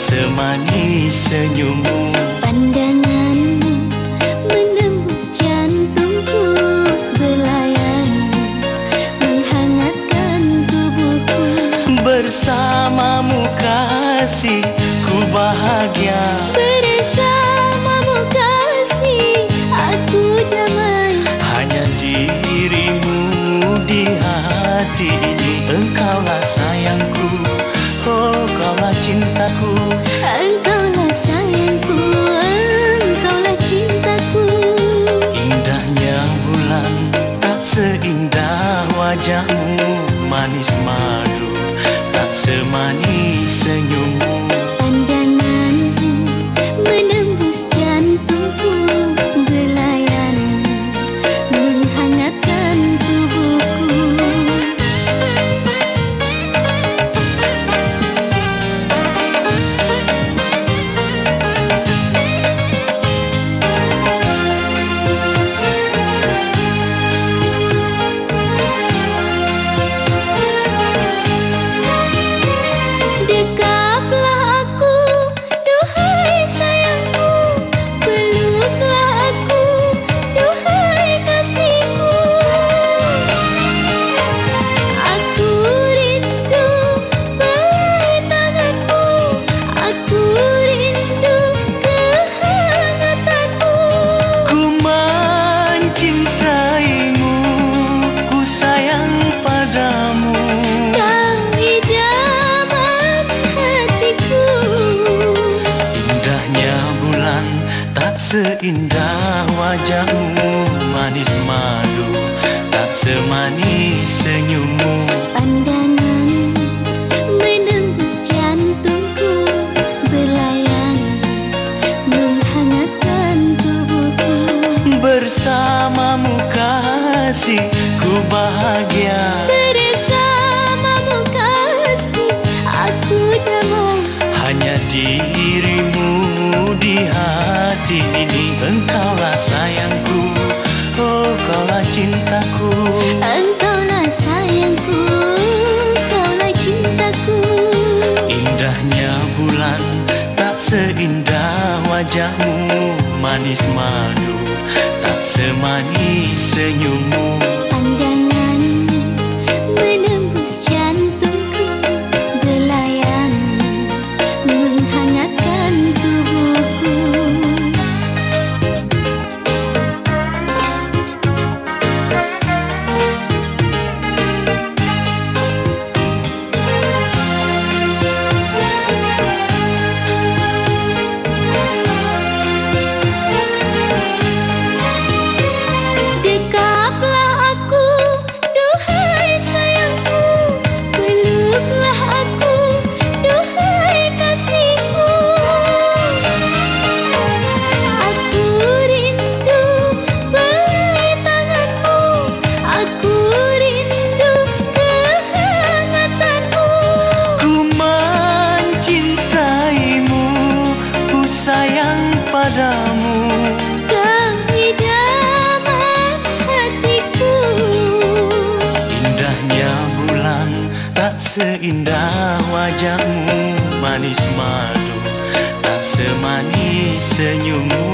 semanis senyummu. Pandanganmu menembus jantungku Belayanmu menghangatkan tubuhku. Bersamamu kasih ku bahagia. Bersamamu kasih aku damai. Hanya dirimu di hati wajahmu Manis madu tak semanis senyummu seindah wajahmu Manis madu tak semanis senyummu. Pandanganmu menembus jantungku Belayanmu menghangatkan tubuhku. Bersamamu kasih ku bahagia. Bersamamu kasih aku damai. Hanya dirimu di hati ini Engkaulah sayangku. Oh kaulah cintaku. Engkaulah sayangku Kaulah cintaku. Indahnya bulan tak seindah wajahmu. Manis madu tak semanis senyummu padamu. Kau idaman hatiku. Indahnya bulan tak seindah wajahmu. Manis madu tak semanis senyummu